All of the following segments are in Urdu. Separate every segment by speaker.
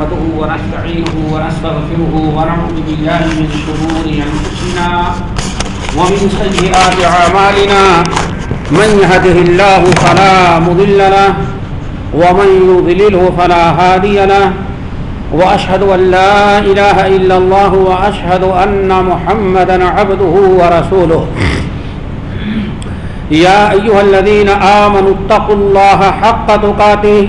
Speaker 1: نحمده ونستعينه ونستغفره ونعوذ بالله من شرور أنفسنا ومن سيئات أعمالنا. من يهده الله فلا مضل له ومن يضلله فلا هادي له. وأشهد أن لا إله إلا الله وأشهد أن محمدا عبده ورسوله. يا أيها الذين آمنوا اتقوا الله حق تقاته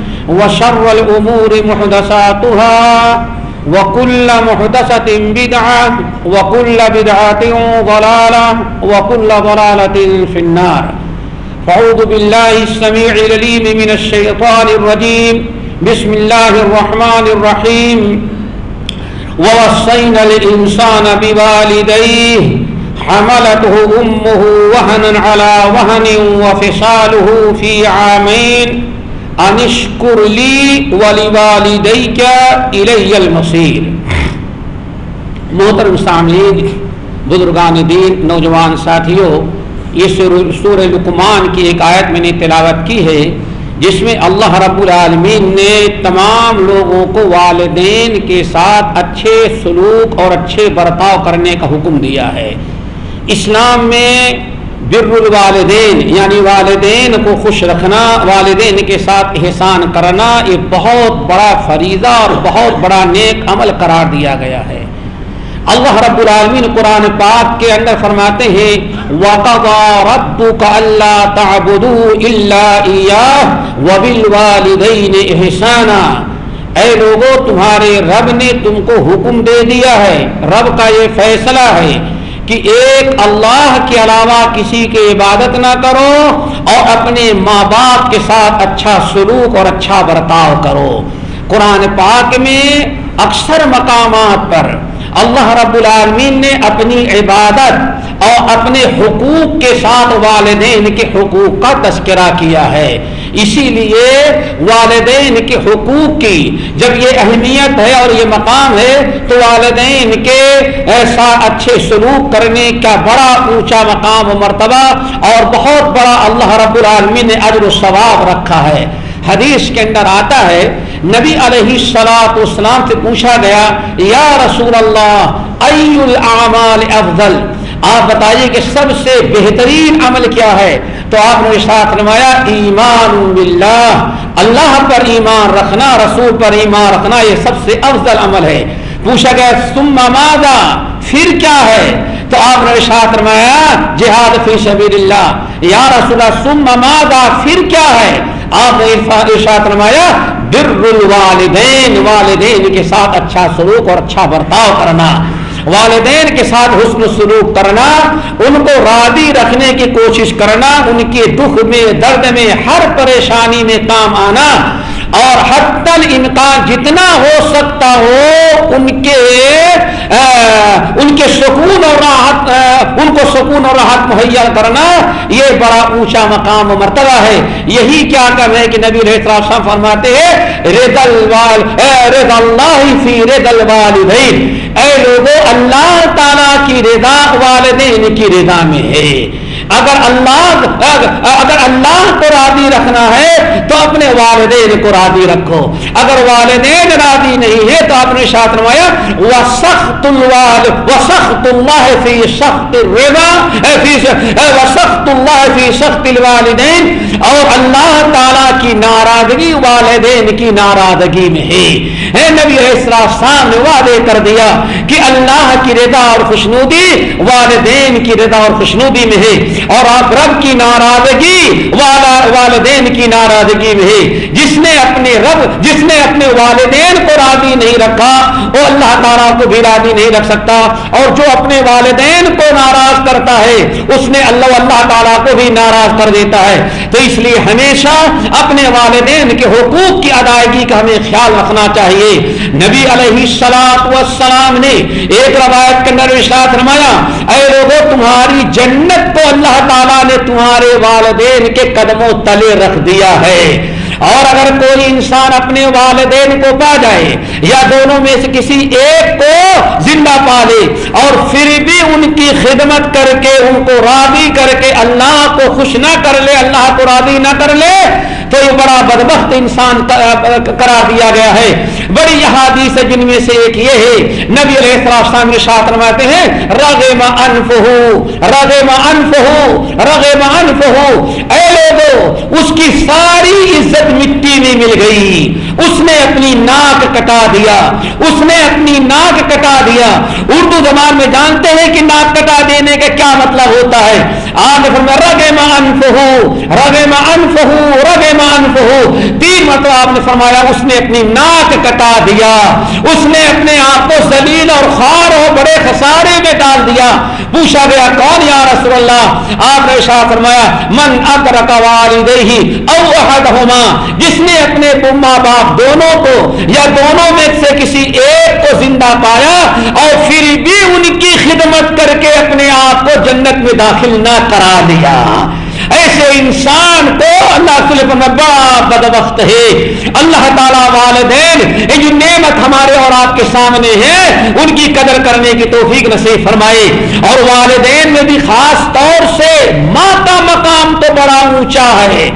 Speaker 1: وشر الأمور محدثاتها وكل محدثة بدعة وكل بدعة ضلالة وكل ضلالة في النار. فعوذ بالله السميع العليم من الشيطان الرجيم. بسم الله الرحمن الرحيم. ووصينا الإنسان بوالديه، حملته أمه وهنا على وهن وفصاله في عامين. أن اشكر لي ولوالديك إلي محترم سامعین، بزرگان دین، نوجوان ساتھیوں یہ سورہ لقمان کی ایک آیت میں نے تلاوت کی ہے، جس میں اللہ رب العالمین نے تمام لوگوں کو والدین کے ساتھ اچھے سلوک اور اچھے برتاؤ کرنے کا حکم دیا ہے۔ اسلام میں بر الوالدین یعنی والدین کو خوش رکھنا، والدین کے ساتھ احسان کرنا، یہ بہت بڑا فریضہ اور بہت بڑا نیک عمل قرار دیا گیا ہے۔ اللہ رب العالمین قرآن پاک کے اندر فرماتے ہیں، وَقَضَى رَبُّكَ أَلَّا تَعْبُدُوا إِلَّا إِيَّاهُ وَبِالْوَالِدَيْنِ إِحْسَانًا۔ اے لوگو، تمہارے رب نے تم کو حکم دے دیا ہے، رب کا یہ فیصلہ ہے۔ کہ ایک اللہ کے علاوہ کسی کی عبادت نہ کرو اور اپنے ماں باپ کے ساتھ اچھا سلوک اور اچھا برتاؤ کرو۔ قرآن پاک میں اکثر مقامات پر اللہ رب العالمین نے اپنی عبادت اور اپنے حقوق کے ساتھ والدین کے حقوق کا تذکرہ کیا ہے۔ اسی لیے والدین کے حقوق کی، جب یہ اہمیت ہے اور یہ مقام ہے، تو والدین کے ایسا اچھے سلوک کرنے کا بڑا اونچا مقام و مرتبہ اور بہت بڑا اللہ رب العالمین نے اجر و ثواب رکھا ہے۔ حدیث کے اندر آتا ہے، نبی علیہ السلاۃ اسلام سے پوچھا گیا، یا رسول اللہ، ای العمال افضل؟ آپ بتائیے کہ سب سے بہترین عمل کیا ہے؟ تو آپ نے ساتھ نمایا ایمان باللہ، اللہ پر ایمان رکھنا، رسول پر ایمان رکھنا، یہ سب سے افضل عمل ہے۔ پوچھا گیا، ثم ماذا؟ پھر کیا ہے؟ تو آپ نے ساتھ نمایا جہاد فی سبیل اللہ یا رسول اللہ، ثم ماذا؟ پھر کیا ہے؟ آپ نے ارشاد نمایا بر الوالدین، والدین کے ساتھ اچھا سلوک اور اچھا برتاؤ کرنا۔ والدین کے ساتھ حسن سلوک کرنا، ان کو راضی رکھنے کی کوشش کرنا، ان کے دکھ میں، درد میں، ہر پریشانی میں کام آنا اور حت امکان جتنا ہو سکتا ہو، ان کے ان کے سکون اور راحت ان کو سکون اور راحت مہیا کرنا یہ بڑا اونچا مقام و مرتبہ ہے۔ یہی کیا کر ہے کہ نبی رحت فرماتے ہیں رد الوال رد اللہ فی رد الوالدین۔ اے لوگوں اللہ تعالیٰ کی رضا والدین کی رضا میں ہے۔ اگر اللہ اگر اللہ کو راضی رکھنا ہے تو اپنے والدین کو راضی رکھو۔ اگر والدین راضی نہیں ہے تو آپ نے شاط نمایا وہ سخت الوال سخت اللہ فی سخت رضا وہ سخت اللہ فی سخت الوالدین اور اللہ تعالی کی ناراضگی والدین کی ناراضگی میں ہے۔ اے نبی السلام نے وعدے کر دیا کہ اللہ کی رضا اور خوشنودی والدین کی رضا اور خوشنودی میں ہے۔ اور آپ رب کی ناراضگی، والا والدین کی ناراضگی میں جس نے اپنے رب، جس نے اپنے والدین کو راضی نہیں رکھا، وہ اللہ تعالیٰ کو بھی راضی نہیں رکھ سکتا۔ اور جو اپنے والدین کو ناراض کرتا ہے، اس نے اللہ اللہ تعالیٰ کو بھی ناراض کر دیتا ہے۔ تو اس لیے ہمیشہ اپنے والدین کے حقوق کی ادائیگی کا ہمیں خیال رکھنا چاہیے۔ نبی علیہ السلام نے ایک روایت کے اندر ارشاد فرمایا، اے لوگوں تمہاری جنت کو اللہ تعالیٰ نے تمہارے والدین کے قدموں تلے رکھ دیا ہے۔ اور اگر کوئی انسان اپنے والدین کو پا جائے یا دونوں میں سے کسی ایک کو زندہ پا لے اور پھر بھی ان کی خدمت کر کے ان کو راضی کر کے اللہ کو خوش نہ کر لے، اللہ کو راضی نہ کر لے تو یہ بڑا بدبخت انسان قرار دیا گیا ہے۔ بڑی حادیث ہے جن میں سے ایک یہ ہے۔ نبی علیہ السلام نے شاط ہیں، رغم انفہ رغم انفہ رغم انفہو۔ اے لوگوں اس کی ساری عزت مٹی میں مل گئی۔ اس نے اپنی ناک کٹا دیا، اس نے اپنی ناک کٹا دیا۔ اردو زبان میں جانتے ہیں کہ ناک کٹا دینے کا کیا مطلب ہوتا ہے۔ آج رگے انف ہو رگے انف ہو رگے انف ہو تین مطلب آپ نے فرمایا، اس نے اپنی ناک کٹا دیا۔ اس نے اپنے آپ کو زلیل اور خار اور بڑے خسارے میں ڈال دیا۔ پوچھا گیا، کون یا رسول اللہ؟ آپ نے شاہ فرمایا، من ادرک والدیہ او احدہما۔ جس نے اپنے ماں باپ دونوں کو یا دونوں میں سے کسی ایک کو زندہ پایا اور پھر بھی ان کی خدمت کر کے اپنے آپ کو جنت میں داخل نہ کرا دیا۔ ایسے انسان کو اللہ بڑا بدبخت ہے۔ اللہ تعالیٰ والدین، یہ جو نعمت ہمارے اور آپ کے سامنے ہے، ان کی قدر کرنے کی توفیق نصیب فرمائے۔ اور والدین میں بھی خاص طور سے ماتا مقام تو بڑا اونچا ہے۔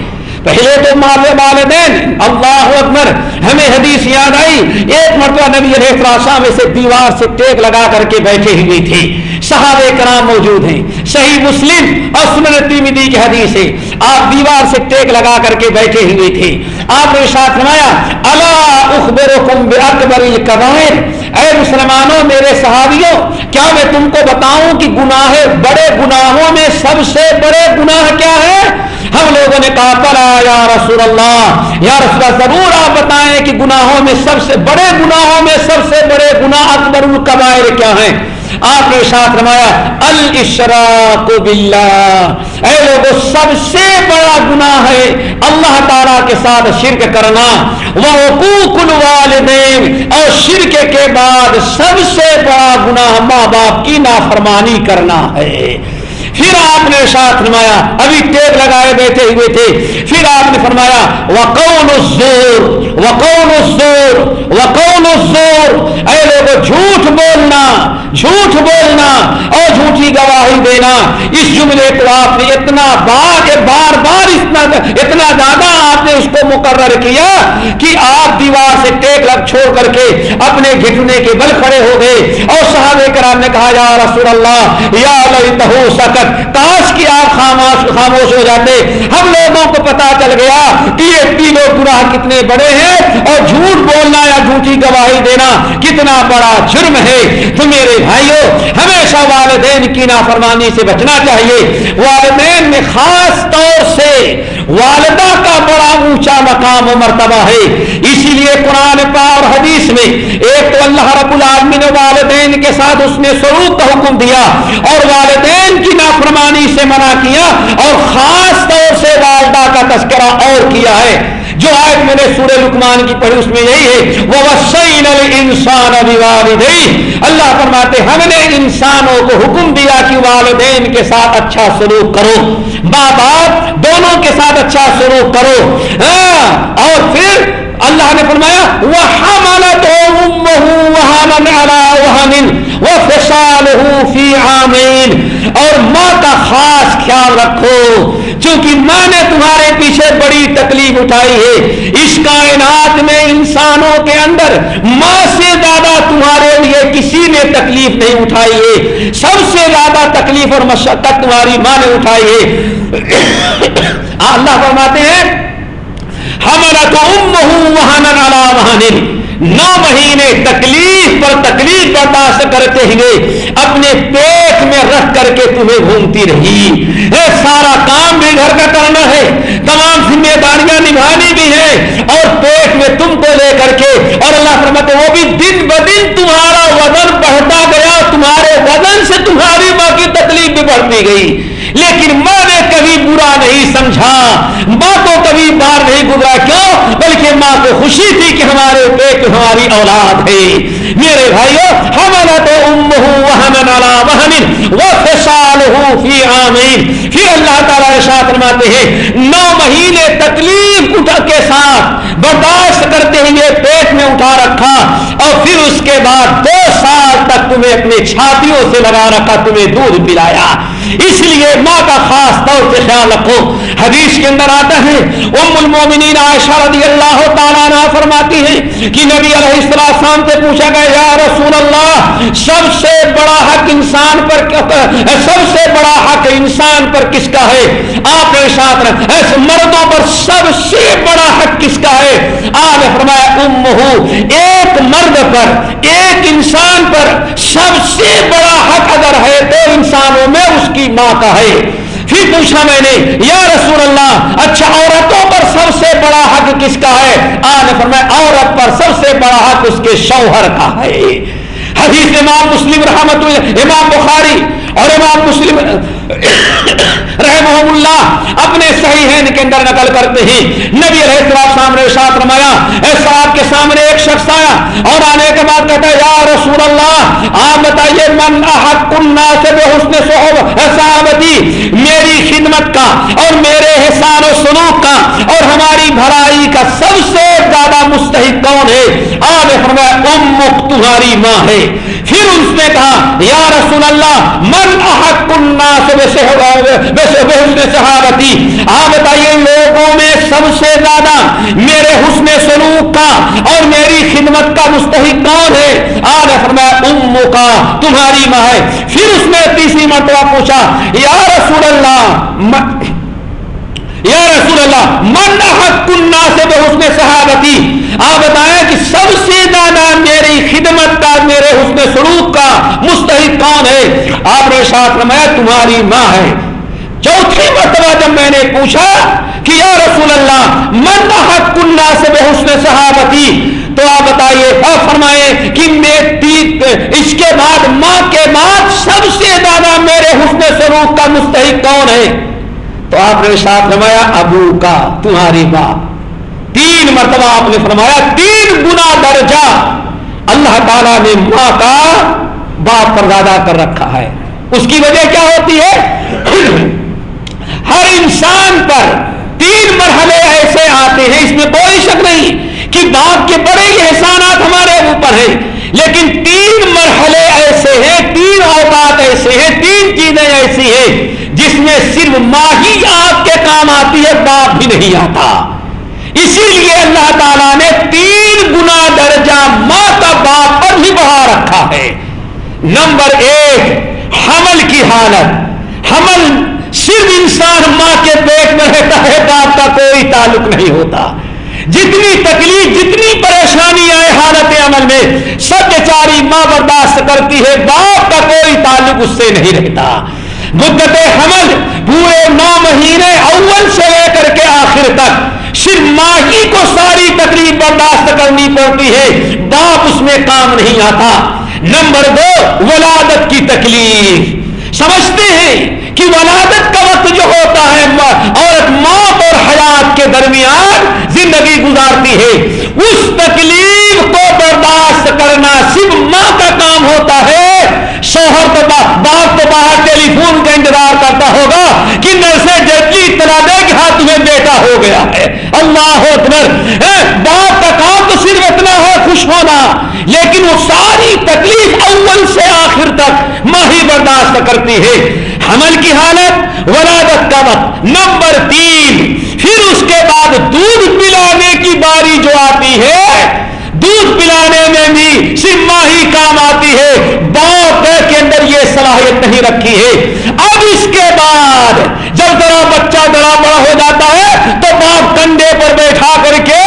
Speaker 1: پہلے تو مال والدین اللہ اکبر، ہمیں حدیث یاد آئی۔ ایک مرتبہ نبی علیہ السلام سے دیوار سے ٹیک لگا کر کے بیٹھے ہوئی تھی۔ صحابہ کرام موجود ہیں۔ صحیح مسلم اور سنن تیمیدی کی حدیث ہے۔ آپ دیوار سے ٹیک لگا کر کے بیٹھے ہوئے تھے آپ نے ساتھ فرمایا، الا اخبرکم باکبر الکبائر اے مسلمانوں، میرے صحابیوں، کیا میں تم کو بتاؤں کہ گناہ بڑے گناہوں میں سب سے بڑے گناہ کیا ہے؟ ہم لوگوں نے کہا پلا یا رسول اللہ یا رسول اللہ، ضرور آپ بتائیں کہ گناہوں میں سب سے بڑے گناہوں میں سب سے بڑے گناہ اکبر القبائر کیا ہیں؟ آپ نے ساتھ رمایا الشراک باللہ۔ اے لوگوں سب سے بڑا گناہ ہے اللہ تعالیٰ کے ساتھ شرک کرنا۔ وہ حقوق الوالدین اور شرک کے بعد سب سے بڑا گناہ ماں باپ کی نافرمانی کرنا ہے۔ پھر آپ نے ساتھ فرمایا ابھی ٹیک لگائے بیٹھے ہوئے تھے۔ پھر آپ نے فرمایا، وقول الزور۔ وقول الزور۔ وقول الزور اے لوگ جھوٹ بولنا جھوٹ بولنا اور جھوٹی گواہی دینا، اس جملے کو آپ نے اتنا بار بار بار اتنا اتنا زیادہ آپ نے اس کو مقرر کیا کہ آپ دیوار سے ٹیک لگ چھوڑ کر کے اپنے گھٹنے کے بل کھڑے ہو گئے۔ اور صحابہ کرام نے کہا، یا رسول اللہ، یا لیتہو سکت، کاش کی آپ خاموش خاموش ہو جاتے۔ ہم لوگوں کو پتا چل گیا کہ یہ تینوں گناہ کتنے بڑے ہیں اور جھوٹ بولنا یا جھوٹی گواہ گواہی دینا کتنا بڑا جرم ہے۔ تو میرے بھائیوں ہمیشہ والدین کی نافرمانی سے بچنا چاہیے۔ والدین میں خاص طور سے والدہ کا بڑا اونچا مقام و مرتبہ ہے۔ اسی لیے قرآن پا اور حدیث میں ایک تو اللہ رب العالمین نے والدین کے ساتھ اس نے سلوک کا حکم دیا اور والدین کی نافرمانی سے منع کیا اور خاص طور سے والدہ کا تذکرہ اور کیا ہے۔ جو آج میں نے سورہ لکمان کی پڑھی، اس میں یہی ہے وہ وسین انسان اللہ فرماتے ہم نے انسانوں کو حکم دیا کہ والدین کے ساتھ اچھا سلوک کرو۔ ماں باپ دونوں کے ساتھ اچھا سلوک کرو۔ ہاں، اور پھر اللہ نے فرمایا وہ حملت وہ فی عامین اور ماں کا خاص خیال رکھو، چونکہ ماں نے تمہارے پیچھے بڑی تکلیف اٹھائی ہے۔ اس کائنات میں انسانوں کے اندر ماں سے زیادہ تمہارے لیے کسی نے تکلیف نہیں اٹھائی ہے۔ سب سے زیادہ تکلیف اور مشقت تمہاری ماں نے اٹھائی ہے۔ اللہ فرماتے ہیں ہمارا تو ام ہوں وہاں نہ وہاں نو مہینے تکلیف پر تکلیف برداشت کرتے ہوئے اپنے پیٹ میں رکھ کر کے تمہیں گھومتی رہی۔ سارا کام بھی گھر کا کرنا ہے، تمام ذمہ داریاں نبھانی بھی ہے اور پیٹ میں تم کو لے کر کے، اور اللہ فرماتے وہ بھی دن ب دن تمہارا وزن بڑھتا گیا، تمہارے وزن سے تمہاری ماں کی تکلیف بھی بڑھتی گئی۔ لیکن ماں نے کبھی برا نہیں سمجھا۔ ماں کو کبھی بار نہیں گزرا، کیوں؟ بلکہ ماں کو خوشی تھی کہ ہمارے پیٹ ہماری اولاد ہے۔ میرے بھائیو ہمارا تو ام فسال ہوں فی آمین۔ پھر اللہ تعالیٰ ارشاد فرماتے ہیں، نو مہینے تکلیف اٹھا کے ساتھ برداشت کرتے ہوئے پیٹ میں اٹھا رکھا اور پھر اس کے بعد دو سال تک تمہیں اپنی چھاتیوں سے لگا رکھا، تمہیں دودھ پلایا۔ اس لیے ماں کا خاص طور سے خیال رکھو۔ حدیث کے اندر آتا ہے، ام المومنین عائشہ رضی اللہ تعالیٰ عنہ فرماتی ہے کہ نبی علیہ السلام سے پوچھا گیا، یا رسول اللہ، سب سے بڑا حق انسان پر سب سے بڑا حق انسان پر کس کا ہے؟ آپ کے ساتھ ایسے مردوں پر سب سے بڑا حق کس کا ہے؟ آپ نے فرمایا ام ایک مرد پر، ایک انسان پر سب سے بڑا حق اگر ہے تو انسانوں میں اس کی ماں کا ہے۔ پھر پوچھا میں نے، یا رسول اللہ اچھا عورتوں پر سب سے بڑا حق کس کا ہے؟ آج فرمایا، عورت پر سب سے بڑا حق اس کے شوہر کا ہے۔ حدیث امام مسلم رحمت امام بخاری اور امام مسلم رحم اللہ اپنے صحیح ہے کے اندر نقل کرتے ہیں۔ نبی علیہ السلام سامنے شاط رمایا ایسا آپ کے سامنے ایک شخص آیا اور آنے کے بعد کہتا ہے، یا رسول اللہ، آپ بتائیے، من احق الناس بحسن صحب؟ صحابتی، میری خدمت کا اور میرے حسان و سلوک کا اور ہماری بھرائی کا سب سے زیادہ مستحق کون ہے؟ آپ نے فرمایا امک تمہاری ماں ہے۔ پھر اس نے کہا، یا رسول اللہ من احق الناس صحابتی۔ آپ بتائیے لوگوں میں سب سے زیادہ میرے حسن سلوک کا اور میری خدمت کا مستحق کون ہے؟ آج فرمایا ام کا، تمہاری ماں ہے۔ پھر اس نے تیسری مرتبہ پوچھا، یا رسول اللہ یا رسول اللہ، من حق الناس بحسن صحابتی؟ آپ بتائیں کہ سب سے زیادہ میری خدمت کا میرے حسن سلوک کا مستحق کون ہے؟ آپ نے ساتھ رمایا تمہاری ماں ہے۔ چوتھی مرتبہ جب میں نے پوچھا کہ یا رسول اللہ، من حق الناس بحسن صحابتی؟ تو آپ بتائیے اور فرمائے کہ میں اس کے بعد ماں کے بعد سب سے زیادہ میرے حسن سلوک کا مستحق کون ہے؟ تو آپ نے ساتھ فرمایا، ابو کا تمہاری باپ۔ تین مرتبہ آپ نے فرمایا، تین گنا درجہ۔ اللہ تعالیٰ نے ماں کا باپ پر زیادہ کر رکھا ہے۔ اس کی وجہ کیا ہوتی ہے؟ ہر انسان پر تین مرحلے ایسے آتے ہیں، اس میں کوئی شک نہیں کہ باپ کے بڑے ہی احسانات ہمارے اوپر ہیں۔ لیکن تین مرحلے ایسے ہیں، تین اوقات ایسے ہیں، تین چیزیں ایسی ہیں۔ جس میں صرف ماں ہی آپ کے کام آتی ہے، باپ بھی نہیں آتا۔ اسی لیے اللہ تعالیٰ نے تین گنا درجہ ماں کا باپ پر بھی بڑھا رکھا ہے۔ نمبر ایک، حمل کی حالت۔ حمل صرف انسان ماں کے پیٹ میں رہتا ہے، باپ کا کوئی تعلق نہیں ہوتا۔ جتنی تکلیف، جتنی پریشانی آئے حالت عمل میں سب بیچاری ماں برداشت کرتی ہے، باپ کا کوئی تعلق اس سے نہیں رہتا۔ مدت حمل پورے نو مہینے اول سے لے کر کے آخر تک صرف ماں ہی کو ساری تکلیف برداشت کرنی پڑتی ہے۔ باپ اس میں کام نہیں آتا۔ نمبر دو، ولادت کی تکلیف۔ سمجھتے ہیں کہ ولادت کا وقت جو ہوتا ہے، عورت موت اور حیات کے درمیان زندگی گزارتی ہے۔ اس تکلیف کو برداشت کرنا صرف ماں کا کام ہوتا ہے۔ شوہر تو باپ تو باہر ٹیلی فون کا انتظار کرتا ہوگا کہ نرسے جلدی اطلاع دے کہ ہاتھ میں بیٹا ہو گیا ہے۔ اللہ اکبر ہاں، باپ کا کام تو صرف اتنا ہے، خوش ہونا۔ لیکن وہ ساری تکلیف اول سے آخر تک ماں ہی برداشت کرتی ہے۔ حمل کی حالت ولادت کا وقت نمبر تین، پھر اس کے بعد دودھ پلانے کی باری جو آتی ہے، دودھ پلانے میں بھی سما ہی کام آتی ہے۔ باپ کے اندر یہ صلاحیت نہیں رکھی ہے۔ اب اس کے بعد جب ذرا بچہ ذرا بڑا ہو جاتا ہے، تو باپ کنڈے پر بیٹھا کر کے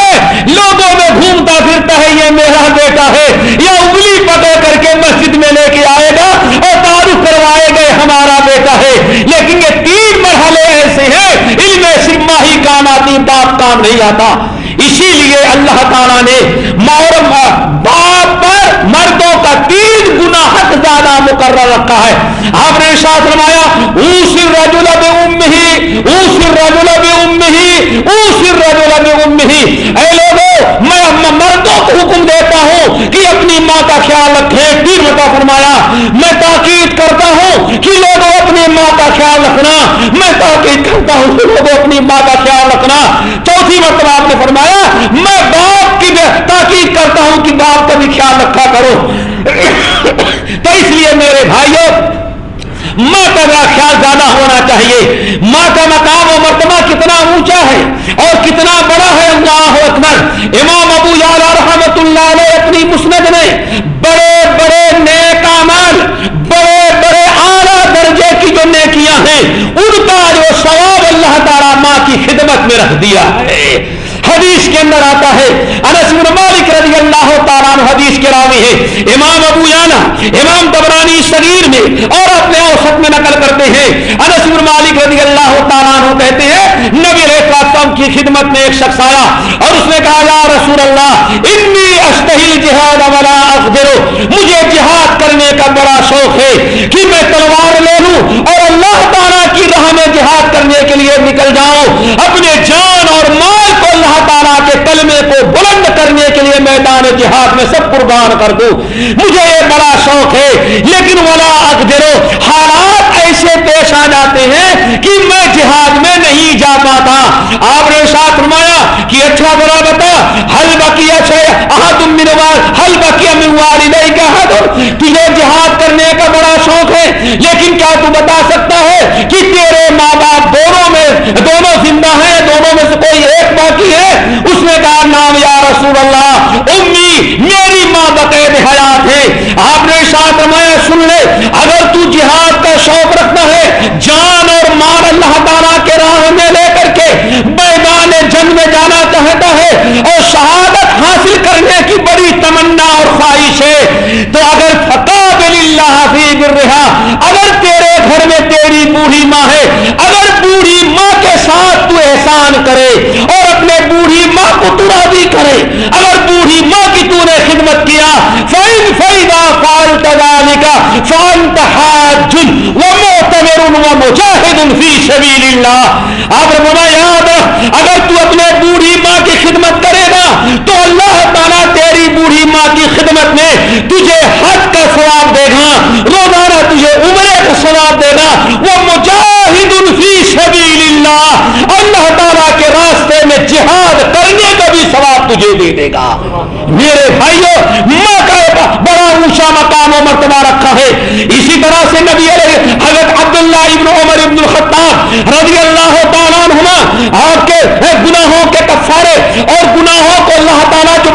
Speaker 1: لوگوں میں گھومتا پھرتا ہے یہ میرا بیٹا ہے یا انگلی پکڑ کر کے مسجد میں لے کے آئے گا اور تعارف کروائے گئے ہمارا بیٹا ہے لیکن یہ تین مرحلے ایسے ہیں علم سما ہی کام آتی باپ کام نہیں آتا۔ اسی لیے اللہ تعالیٰ نے باپ پر مردوں کا تین گنا حق زیادہ مقرر رکھا ہے۔ آپ نے ساتھ روایا اوسر رجل بے ام ہی اوسر رجل بے ام ہی اوسر رجل بے ام ہی اے لوگوں میں مردوں کو حکم دیتا ہوں کہ اپنی ماں کا خیال رکھیں تین متا فرمایا، میں تاکید کرتا ہوں کہ لوگوں اپنی ماں کا خیال رکھنا، میں تاکید کرتا ہوں کہ لوگوں اپنی ماں کا خیال سنا چوتھی مرتبہ آپ نے فرمایا، میں باپ کی تاکید کرتا ہوں کہ باپ کا بھی خیال رکھا کرو۔ تو اس لیے میرے بھائیوں ماں کا میرا خیال زیادہ ہونا چاہیے۔ ماں کا مقام و مرتبہ کتنا اونچا ہے اور کتنا بڑا ہے، اللہ اکبر۔ امام ابو یار رحمت اللہ علیہ اپنی مسند میں بڑے بڑے نیک عمل بڑے بڑے اعلیٰ درجے کی جو نیکیاں ہیں ان کا جو ثواب اللہ تعالیٰ ماں کی خدمت میں رکھ دیا ہے۔ حدیث کے اندر آتا ہے، انس بن مالک رضی اللہ تعالیٰ حدیث کے راوی ہے امام ابو یانا، امام دبرانی شریر میں اور اپنے اوسط میں نقل کرتے ہیں۔ انس بن مالک رضی اللہ تعالیٰ کہتے ہیں، نبی علیہ السلام کی خدمت میں ایک شخص آیا اور اس نے کہا، یا رسول اللہ انی استحل جہاد ولا اقدر مجھے جہاد کرنے کا بڑا شوق ہے کہ میں تلوار لے لوں اور اللہ تعالیٰ کی راہ میں جہاد کرنے کے لیے نکل جاؤں اپنے جان اور مال کو اللہ تعالیٰ کے کلمے کو بلند کرنے کے لیے میدان جہاد میں سب قربان کر دوں۔ مجھے یہ بڑا شوق ہے، لیکن ولا اقدرو۔ حالات ایسے پیش آ جاتے ہیں کہ میں جہاد میں نہیں جا پاتا۔ آپ نے ساتھ فرمایا کہ اچھا برا بتا۔ حل بکیا سے احد من حل بکیا من والدی کا حد تجھے جہاد کرنے کا بڑا شوق ہے، لیکن کیا تو بتا سکتا ہے کہ تیرے ماں باپ دونوں میں، دونوں زندہ ہیں، دونوں میں سے کوئی ایک باقی ہے؟ اس نے کہا، نام یا رسول اللہ، امی، میری ماں بقید حیات ہے۔ آپ نے ساتھ میں سن لے، اگر تو جہاد کا شوق رکھنا ہے، جان اور مال اللہ تعالیٰ کے راہ میں لے کر کے میدان جنگ میں جانا چاہتا ہے اور شہادت حاصل کرنے کی بڑی تمنا اور خواہش ہے، تو اگر فقابل اللہ فی برہا اگر تیرے گھر میں تیری بوڑھی ماں ہے اگر بوڑھی ماں کے ساتھ تو احسان کرے اور اپنے بوڑھی ماں کو تو راضی کرے اگر بوڑھی ماں کی تو نے خدمت کیا فائن فائدہ فال تذالک فانت حاج و معتمر فی سبیل اللہ آپ ربنا یاد اگر تو اپنے بوڑھی ماں کی خدمت کرے گا تو اللہ تعالیٰ تیری بوڑھی ماں کی خدمت میں تجھے حج کا ثواب دے گا، روزانہ تجھے عمرے کا ثواب دے گا۔ وہ مجاہد فی سبیل اللہ اللہ تعالیٰ کے راستے میں جہاد کرنے کا بھی ثواب تجھے دے دے گا۔ میرے بھائیوں اونچا مقام و مرتبہ رکھا ہے۔ اسی طرح سے نبی علیہ حضرت عبداللہ ابن عمر ابن الخطاب رضی اللہ تعالیٰ عنہما، آپ کے گناہوں کے کفارے اور گناہوں کو اللہ تعالیٰ جو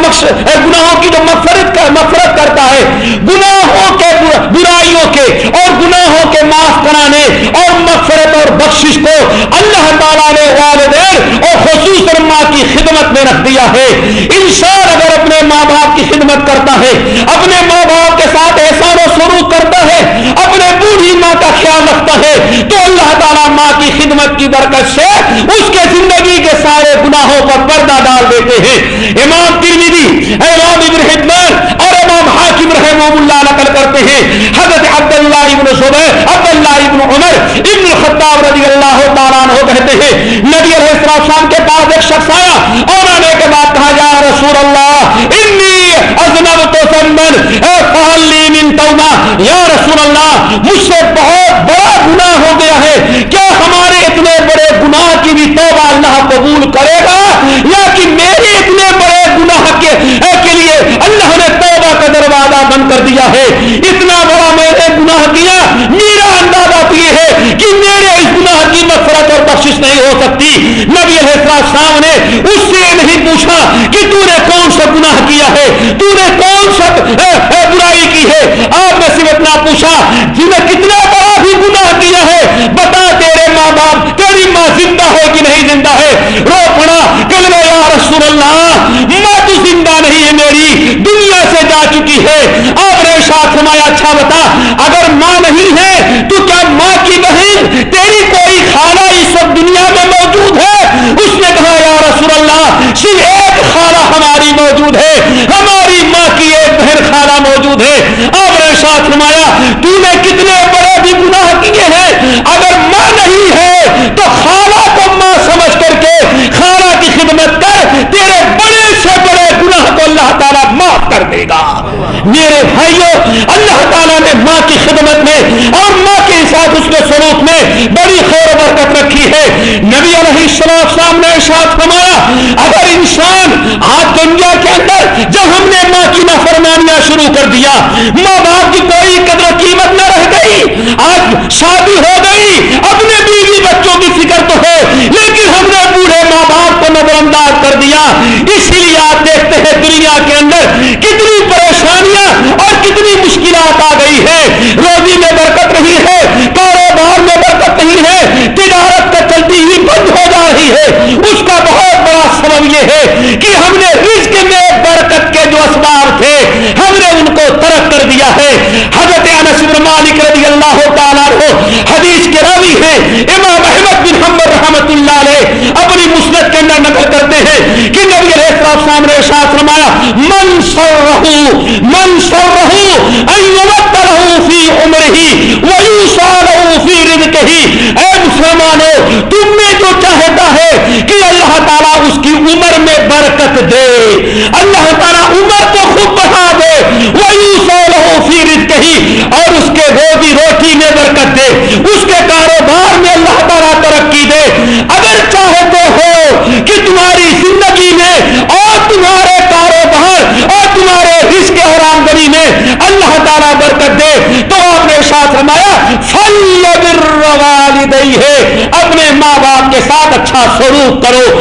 Speaker 1: گناہوں کی جو مغفرت کر مغفرت کرتا ہے۔ گناہوں کے برائیوں کے اور گناہوں کے معاف کرانے اور مغفرت اور بخشش کو اللہ تعالیٰ نے والدین اور خصوص ماں کی خدمت میں رکھ دیا ہے۔ انسان اگر اپنے ماں باپ کی خدمت کرتا ہے، اپنے ماں باپ کے ساتھ احسان و سلوک کرتا ہے اپنے بوڑھی ماں کا خیال رکھتا ہے تو اللہ تعالیٰ ماں کی خدمت کی برکت سے اس کے زندگی کے سارے گناہوں پر پردہ ڈال دیتے ہیں۔ امام ترمیدی امام ابن حدمان اور امام حاکم رحمہ اللہ نقل کرتے ہیں۔ حضرت عبداللہ ابن صبح عبداللہ ابن عمر، ابن الخطاب رضی اللہ تعالیٰ عنہ کہتے ہیں، نبی علیہ السلام کے پاس ایک شخص آیا۔ اور آنے کے بعد کہا، یا رسول اللہ، انی ازنب تو سنبن اے فہلی من توبہ۔ یا رسول اللہ مجھ سے بہت بڑا گناہ ہو گیا ہے۔ کیا ہمارے اتنے بڑے گناہ کی بھی توبہ اللہ قبول کرے گا؟ یا کہ میرے اتنے بڑے گناہ کے, کے لیے اللہ نے توبہ کا دروازہ بند کر دیا ہے۔ اتنا بڑا میں نے گناہ کیا میرا اندازہ یہ ہے کہ میرے اس گناہ کی مفرت اور بخشش نہیں ہو سکتی۔ نبی السلام نے اس سے نہیں پوچھا کہ تو نے کون سا گناہ کیا ہے؟ تو نے کون سا برائی کی ہے؟ آپ نے صرف اتنا پوچھا جنہیں کتنا بڑا بھی گناہ کیا ہے بتا تیرے ماں باپ تیری ماں زندہ ہے کہ نہیں زندہ ہے رو پڑا کل میں یا رسول اللہ ماں تو زندہ نہیں ہے میری دنیا سے ہے۔ آپ نے فرمایا اچھا بتا، اگر ماں نہیں ہے تو کیا ماں کی بہن، تیری کوئی خالہ اس وقت دنیا میں موجود ہے؟ اس نے کہا، یا رسول اللہ صرف ایک خالہ ہماری موجود ہے، ہماری ماں کی ایک بہن خالہ موجود ہے۔ اب ریشا فرمایا تو نے کتنے بڑے بھی گناہ کیے ہیں اگر ماں نہیں ہے تو خالہ کو ماں سمجھ کر کے خالہ کی خدمت کر تیرے بڑے سے بڑے گناہ کو اللہ تعالیٰ معاف کر دے گا میرے بھائیوں اللہ تعالیٰ نے ماں کی خدمت میں اور ماں کے ساتھ اس کے سلوک میں بڑی خیر و برکت رکھی ہے نبی علیہ السلام صاحب نے ساتھ فرمایا اگر انسان آج دنیا کے اندر جب ہم نے ماں کی نافرمانیاں شروع کر دیا، ماں باپ کی کوئی قدر قیمت نہ رہ گئی۔ آج شادی ہو گئی، اپنے بیوی بچوں کی فکر تو ہے، لیکن ہم نے بوڑھے ماں باپ کو نظر انداز کر دیا۔ اسی لیے آپ دیکھتے ہیں دنیا کے اندر کتنی پریشانیاں اور کتنی مشکلات آ گئی ہے روزی میں برکت نہیں ہے، کاروبار میں برکت نہیں ہے، تجارت کا چلتی ہی بند ہو جا رہی ہے۔ اس کا بہت بڑا سبب یہ ہے کہ ہم رزق میں برکت کے جو اسباب تھے، ہم نے ان کو ترک کر دیا ہے۔ حضرت انس بن مالک رضی اللہ تعالیٰ ہو حدیث کے راوی ہیں۔ امام احمد بن حمد رحمت اللہ علیہ اپنی مسلط کے اندر نقل کرتے ہیں کہ نبی علیہ السلام نے ارشاد فرمایا، من سرہو من سرہو ان یمترہو فی عمر ہی عمرہی ویوسالہو فی رزقہی. اے مسلمانوں، تم میں جو چاہتا ہے کہ اللہ تعالیٰ اس کی عمر میں برکت دے۔ اللہ تعالیٰ عمر کو خود بڑھا دے۔ ویوسالہو فی رزقہی اور اس کے روزی روٹی میں برکت دے۔ اس کے کاروبار میں اللہ تعالیٰ ترقی دے۔ اگر چاہتے ہو کہ تمہاری زندگی میں اور تمہارے کاروبار اور تمہارے رزق اور آمدنی میں اللہ تعالیٰ برکت دے، تو آپ نے ساتھ رمایا فل ہے، اپنے ماں باپ کے ساتھ اچھا سلوک کرو۔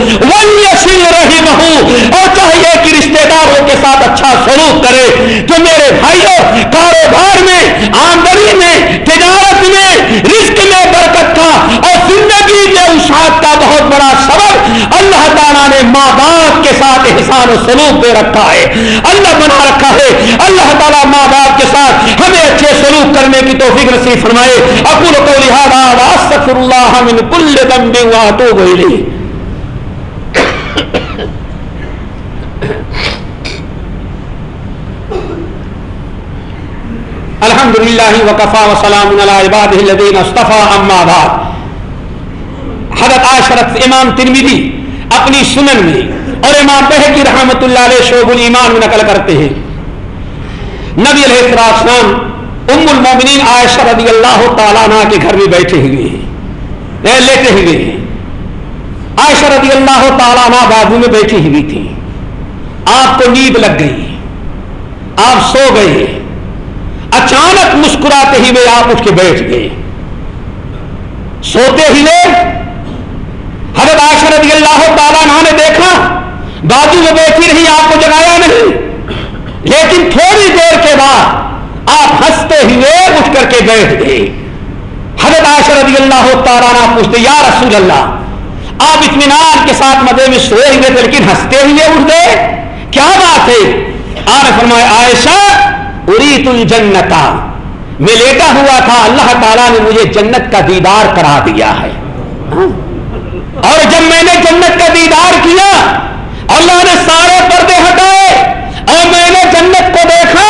Speaker 1: رہی بہو اور چاہیے کہ رشتے داروں کے ساتھ اچھا سلوک کرے تو میرے بھائیوں، کاروبار میں، آمدنی میں، تجارت میں، رزق میں برکت تھا اور زندگی میں اشاعت کا بہت بڑا سبب اللہ تعالیٰ نے ماں باپ کے ساتھ احسان و سلوک دے رکھا ہے۔ اللہ بنا رکھا ہے۔ اللہ تعالیٰ ماں باپ ہمیں اچھے سلوک کرنے کی توفیق نصیب فرمائے۔ اکول کو لہٰذا واستغفر اللہ من کل ذنب واتوب الیہ الحمد للہ وقفا وسلام عباد الدین اصطفیٰ اما بعد۔ حضرت عاشرت امام ترمیدی اپنی سنن میں اور امام بہکی رحمت اللہ علیہ شعب الایمان میں نقل کرتے ہیں۔ نبی علیہ السلام ام المومنین عائشہ رضی اللہ تعالیٰ عنہ کے گھر میں بیٹھے ہوئے ہیں لیٹے ہوئے ہیں۔ عائشہ رضی اللہ تعالیٰ عنہ بازو میں بیٹھی ہوئی تھی۔ آپ کو نیند لگ گئی۔ آپ سو گئے۔ اچانک مسکراتے ہی وہ آپ اٹھ کے بیٹھ گئے۔ سوتے ہی حضرت عائشہ رضی اللہ تعالیٰ عنہ نے دیکھا، بازو میں بیٹھی رہی، آپ کو جگایا نہیں۔ لیکن تھوڑی دیر کے بعد آپ ہنستے ہوئے اٹھ کر کے بیٹھ گئے حضرت عائشہ رضی اللہ تعالیٰ پوچھتے، یا رسول اللہ، آپ اطمینان کے ساتھ مدے میں سوئے ہوئے تھے لیکن ہنستے ہوئے اٹھ گئے؟ کیا بات ہے؟ آپ نے فرمایا، عائشہ اری تل جنتا میں لیٹا ہوا تھا، اللہ تعالیٰ نے مجھے جنت کا دیدار کرا دیا ہے۔ اور جب میں نے جنت کا دیدار کیا، اللہ نے سارے پردے ہٹائے۔ اور میں نے جنت کو دیکھا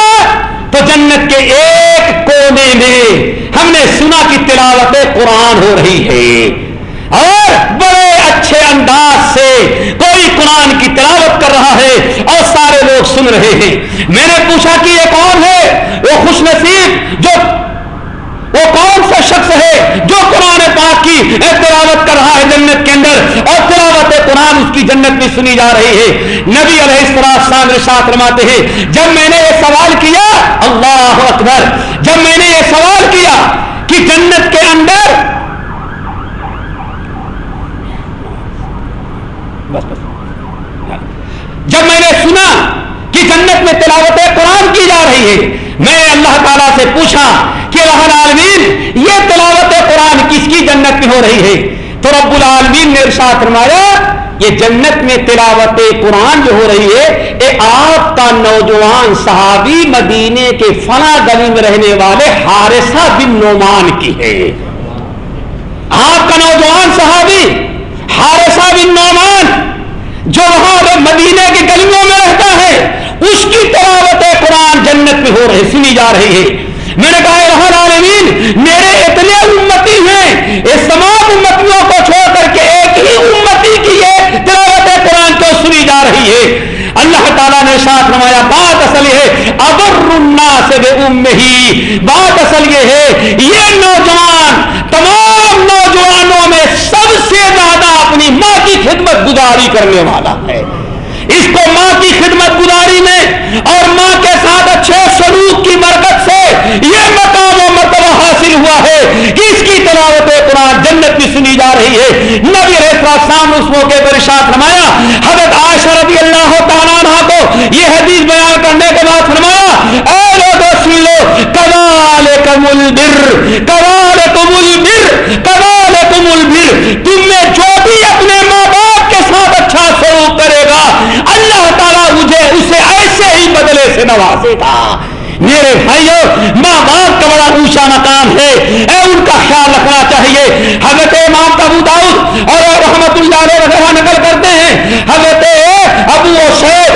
Speaker 1: تو جنت کے ایک کونے میں ہم نے سنا کی تلاوت قرآن ہو رہی ہے۔ اور بڑے اچھے انداز سے کوئی قرآن کی تلاوت کر رہا ہے اور سارے لوگ سن رہے ہیں۔ میں نے پوچھا کہ یہ کون ہے؟ وہ خوش نصیب جو وہ کون سا شخص ہے جو قرآن کی تلاوت کر رہا ہے جنت کے اندر اور تلاوت قرآن اس کی جنت میں سنی جا رہی ہے۔ نبی علیہ السلام رشاط رماتے ہیں، جب میں نے یہ سوال کیا، اللہ اکبر، جب میں نے یہ سوال کیا کہ جنت کے اندر بس بس۔ جب میں نے سنا کہ جنت میں تلاوت قرآن کی جا رہی ہے میں اللہ تعالا سے پوچھا کہ رب العالمین، یہ تلاوت قرآن کس کی جنت میں ہو رہی ہے؟ تو رب العالمین نے ارشاد فرمایا، یہ جنت میں تلاوت قرآن جو ہو رہی ہے یہ آپ کا نوجوان صحابی مدینے کے فنا گلی میں رہنے والے ہارسا بن نعمان کی ہے۔ آپ کا نوجوان صحابی ہارسا بن نعمان جو وہاں مدینے کی گلیوں میں رہتا ہے، اس کی تلاوت قرآن جنت میں ہو رہی سنی جا رہی ہے۔ میں نے کہا رحمان عالمین میرے اتنے امتی ہیں اس تمام امتیوں کو چھوڑ کر کے ایک ہی امتی کی یہ تلاوت قرآن کیوں سنی جا رہی ہے؟ اللہ تعالیٰ نے ساتھ نمایا بات اصل یہ ہے، ابر سے بے ام ہی بات اصل یہ ہے، یہ نوجوان، تمام نوجوانوں میں سب سے زیادہ اپنی ماں کی خدمت گزاری کرنے والا ہے۔ اس کو ماں کی خدمت گزاری میں اور ماں کے ساتھ اچھے سلوک کی مرکز سے یہ مقام و مرتبہ حاصل ہوا ہے کہ اس کی تلاوت قرآن جنت کی سنی جا رہی ہے۔ نبی شام اس موقع پر ارشاد فرمایا، حضرت عائشہ رضی اللہ تعالیٰ عنہ کو یہ حدیث بیان کرنے کے بعد فرمایا، اے لوگوں سن لو کمال کمل بر کمال کمل بر کمال کمل بر تم میں جو بھی اپنے ماں باپ کے ساتھ اچھا سلوک کرے گا، اللہ تعالیٰ مجھے اسے ایسے ہی بدلے سے نوازے گا۔ میرے بھائیوں ماں باپ کا بڑا اونچا مقام ہے۔ اے خیال رکھنا چاہیے۔ حضرت امام ابو داؤد اور رحمت اللہ علیہ وغیرہ نقل کرتے ہیں۔ حضرت ابو شیخ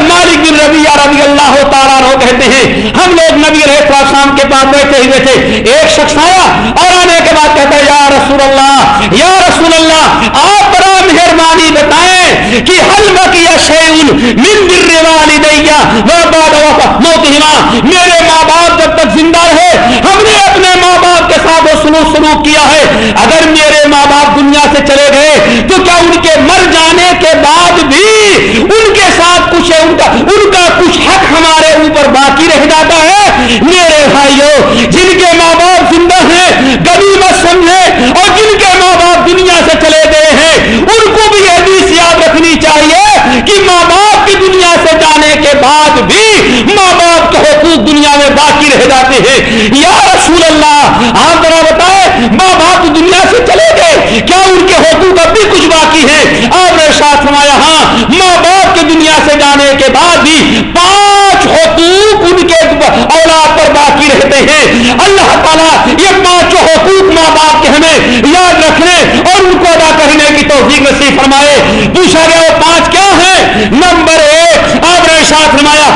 Speaker 1: مالک بن ربی رضی اللہ تعالیٰ رو کہتے ہیں، ہم لوگ نبی علیہ السلام کے پاس بیٹھے ہوئے تھے۔ ایک شخص آیا اور آنے کے بعد کہتا ہے، یا رسول اللہ، یا رسول اللہ، آپ بڑا مہربانی بتائیں کہ حل بقیہ شیئن من بر والدیہ و بعد موتہما۔ میرے ماں باپ جب تک زندہ رہے، ہم نے اپنے ماں باپ کے ساتھ وہ سلوک کیا ہے؟ اگر میرے ماں باپ دنیا سے چلے گئے، تو کیا ان کے مر جانے کے بعد بھی ان کے ساتھ کچھ ان کا ان کا کچھ حق ہمارے اوپر باقی رہ جاتا ہے۔ میرے بھائیوں جن کے ماں باپ زندہ ہیں کبھی مت سمجھے اور جن کے ماں باپ دنیا سے چلے گئے ہیں، ان کو بھی حدیث یاد رکھنی چاہیے کہ ماں باپ کی دنیا سے جانے کے بعد بھی ماں باپ کے حقوق دنیا میں باقی رہ جاتے ہیں۔ یا رسول اللہ آپ ذرا بتائیں ماں باپ دنیا سے چلے گئے کیا ان کے حقوق اب بھی کچھ باقی ہے آپ نے ساتھ فرمایا ہاں ماں باپ کے دنیا سے جانے کے بعد بھی پانچ حقوق ان کے اولاد پر باقی رہتے ہیں اللہ تعالیٰ یہ پانچوں حقوق ماں باپ کے ہمیں یاد رکھنے اور ان کو ادا کرنے کی توفیق نصیب فرمائے۔ پوچھا گیا وہ پانچ کیا ہے نمبر ایک، آپ نے ساتھ فرمایا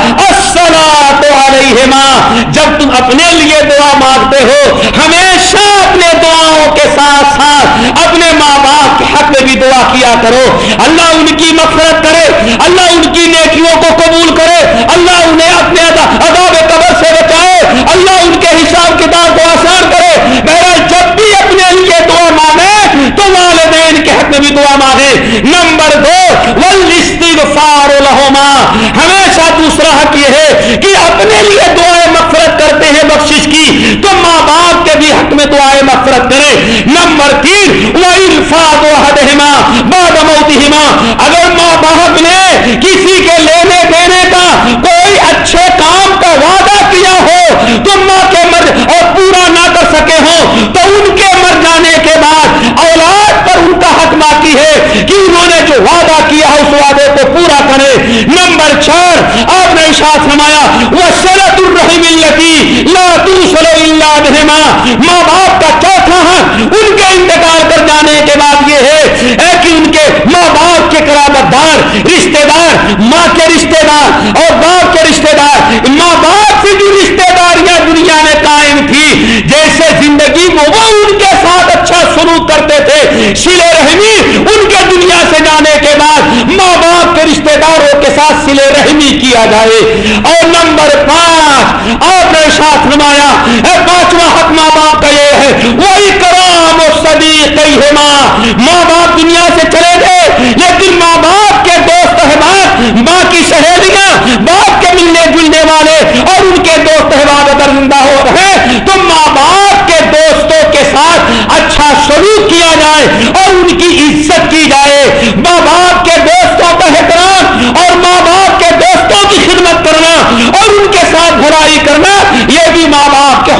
Speaker 1: ماں جب تم اپنے لیے دعا مانگتے ہو، ہمیشہ اپنے دعاؤں کے ساتھ ساتھ اپنے ماں باپ کے حق میں بھی دعا کیا کرو۔ اللہ ان کی مفرت کرے، اللہ ان کی نیکیوں کو قبول کرے۔ اللہ انہیں اپنے عذاب قبر سے بچائے اللہ ان کے حساب کتاب کو آسان کرے بہرحال جب بھی اپنے لیے دعا مانگے تو والدین کے حق میں بھی دعا مانگے نمبر دو ولستغفار لہما ہمیشہ دوسرا حق یہ ہے کہ اپنے لیے دعائیں مغفرت کرتے ہیں بخشش کی، تو ماں باپ کے بھی حق میں دعائیں مغفرت کرے نمبر تین وہ الفاظ ہما بعد موتہما اگر ماں باپ نے کسی کے لینے دینے کا کوئی اچھے کام کا وعدہ کیا ہو، تو ماں کے مر اور پورا نہ کر سکے ہو تو ان کے مر جانے کے بعد اولاد پر ان کا حق باقی ہے کہ انہوں نے جو وعدہ کیا ہے، اس وعدے کو پورا کرے۔ نمبر چار فرمایا وہ سرت الرحم التی لا توصل الا بہما ماں باپ کا چوتھا حق ان کے انتقال کر جانے کے بعد یہ ہے کہ ان کے ماں باپ کے قرابت دار رشتہ دار ماں کے رشتہ دار اور باپ کے رشتہ دار ماں باپ سے جو رشتہ داریاں دنیا میں قائم تھی جیسے زندگی میں وہ ان کے ساتھ اچھا سلوک کرتے تھے سلے رحمی ان کے دنیا سے جانے کے بعد ماں باپ کے رشتہ داروں کے ساتھ سلے رحمی کیا جائے۔ اور نمبر پانچ، آپ نے ساتھ نمایا پانچواں حق ماں باپ کا یہ ہے، وہی کرام و صدیق ہے ماں ماں باپ دنیا سے چلے گئے، لیکن ماں باپ کے دوست احباب ماں کی سہیلیاں، باپ کے ملنے جلنے والے اور ان کے دوست احباب اگر زندہ ہو رہے، تو ماں باپ کے دوستوں کے ساتھ اچھا سلوک کیا جائے اور ان کی عزت کی جائے۔ ماں باپ کے دوستوں کا احترام اور ماں باپ کے دوستوں کی خدمت کرنا اور ان کے ساتھ بھلائی کرنا یہ بھی ماں باپ کے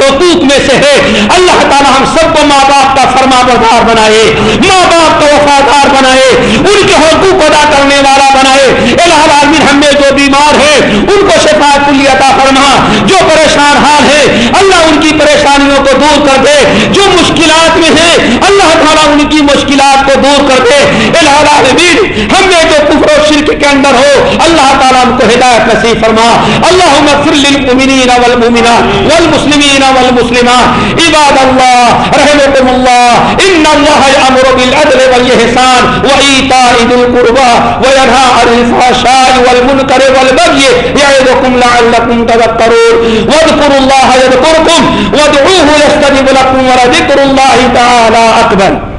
Speaker 1: رہے اللہ تعالیٰ ہم سب کو ماں باپ کا فرما بردار بنائے، ماں باپ کو وفادار بنائے، ان کے حقوق ادا کرنے والا بنائے۔ العالمین، ہم میں جو بیمار ہے، ان کو شفاعت کلی عطا فرما۔ جو پریشان حال ہے، اللہ ان کی پریشانیوں کو دور کر دے۔ جو مشکلات میں ہیں، اللہ تعالیٰ ان کی مشکلات کو دور کر دے۔ العالمین ہم میں جو کفر و شرک کے اندر ہو، اللہ تعالیٰ ان کو ہدایت نصیب فرما۔ اللہم اغفر للمؤمنین والمؤمنات والمسلمین والمسلمات۔ عباد اللہ رحمكم اللہ۔ ان اللہ یامر بالعدل والاحسان وایتاء ذی القربى وینهى عن الفحشاء والمنکر والبغي یعظکم لعلکم تذکرون۔ واذکروا اللہ یذکرکم وادعوه یستجب لکم ولذکر اللہ تعالی اکبر۔